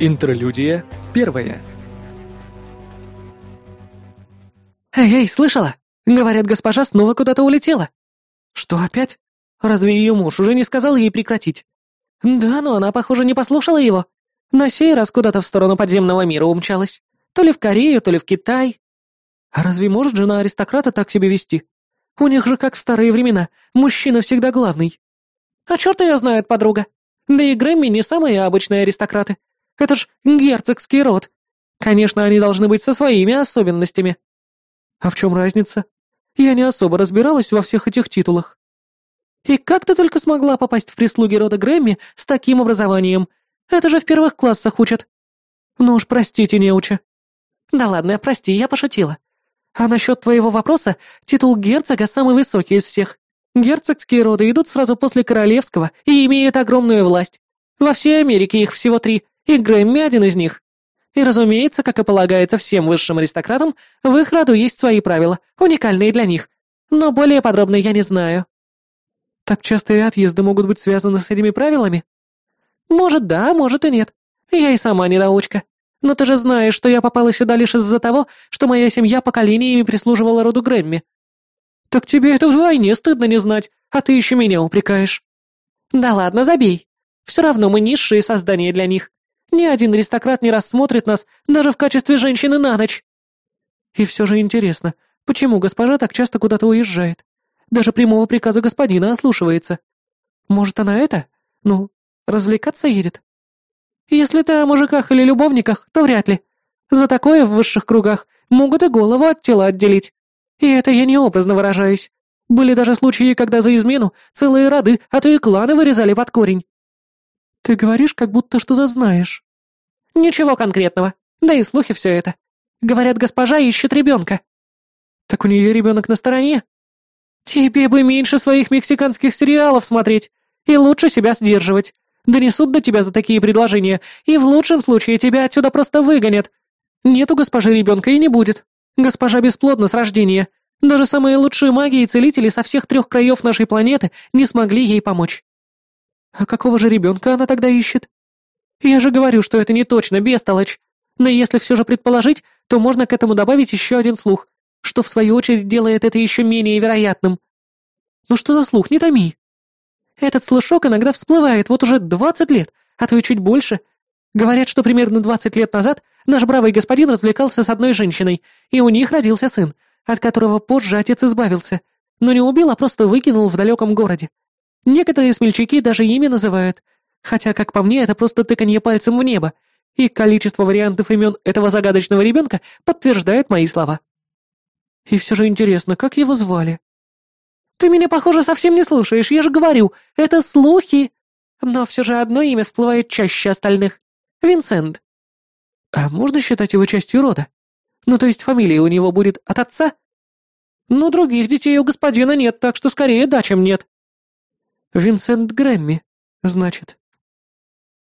Интерлюдия первая. «Эй, слышала? Говорят, госпожа снова куда-то улетела». «Что опять? Разве ее муж уже не сказал ей прекратить?» «Да, но она, похоже, не послушала его. На сей раз куда-то в сторону подземного мира умчалась. То ли в Корею, то ли в Китай. А разве может жена аристократа так себя вести? У них же, как в старые времена, мужчина всегда главный». «А черт ее знает, подруга. Да и Грэмми не самые обычные аристократы. Это ж герцогский род. Конечно, они должны быть со своими особенностями. А в чем разница? Я не особо разбиралась во всех этих титулах. И как ты только смогла попасть в прислуги рода Грэмми с таким образованием? Это же в первых классах учат. Ну уж простите, неуча. Да ладно, прости, я пошутила. А насчет твоего вопроса, титул герцога самый высокий из всех. Герцогские роды идут сразу после королевского и имеют огромную власть. Во всей Америке их всего три, и Грэмми один из них. И, разумеется, как и полагается всем высшим аристократам, в их роду есть свои правила, уникальные для них. Но более подробно я не знаю. Так частые отъезды могут быть связаны с этими правилами? Может, да, может и нет. Я и сама недоучка. Но ты же знаешь, что я попала сюда лишь из-за того, что моя семья поколениями прислуживала роду Грэмми. Так тебе это вдвойне стыдно не знать, а ты еще меня упрекаешь. Да ладно, забей. Все равно мы низшие создания для них. Ни один аристократ не рассмотрит нас даже в качестве женщины на ночь. И все же интересно, почему госпожа так часто куда-то уезжает? Даже прямого приказа господина ослушивается. Может, она это? Ну, развлекаться едет? Если ты о мужиках или любовниках, то вряд ли. За такое в высших кругах могут и голову от тела отделить. И это я не образно выражаюсь. Были даже случаи, когда за измену целые роды, а то и кланы вырезали под корень. Ты говоришь, как будто что-то знаешь. Ничего конкретного. Да и слухи все это. Говорят, госпожа ищет ребенка. Так у нее ребенок на стороне. Тебе бы меньше своих мексиканских сериалов смотреть и лучше себя сдерживать. Донесут до тебя за такие предложения, и в лучшем случае тебя отсюда просто выгонят. Нет у госпожи ребенка и не будет. Госпожа бесплодна с рождения. Даже самые лучшие маги и целители со всех трех краев нашей планеты не смогли ей помочь. А какого же ребенка она тогда ищет? Я же говорю, что это не точно, бестолочь. Но если все же предположить, то можно к этому добавить еще один слух, что в свою очередь делает это еще менее вероятным. Ну что за слух, не томи. Этот слушок иногда всплывает вот уже двадцать лет, а то и чуть больше. Говорят, что примерно двадцать лет назад наш бравый господин развлекался с одной женщиной, и у них родился сын, от которого позже отец избавился, но не убил, а просто выкинул в далеком городе. Некоторые смельчаки даже имя называют, хотя, как по мне, это просто тыканье пальцем в небо, и количество вариантов имен этого загадочного ребенка подтверждает мои слова. И все же интересно, как его звали? Ты меня, похоже, совсем не слушаешь, я же говорю, это слухи. Но все же одно имя всплывает чаще остальных. Винсент. А можно считать его частью рода? Ну, то есть фамилия у него будет от отца? Ну, других детей у господина нет, так что скорее да, чем нет. Винсент Грэмми, значит.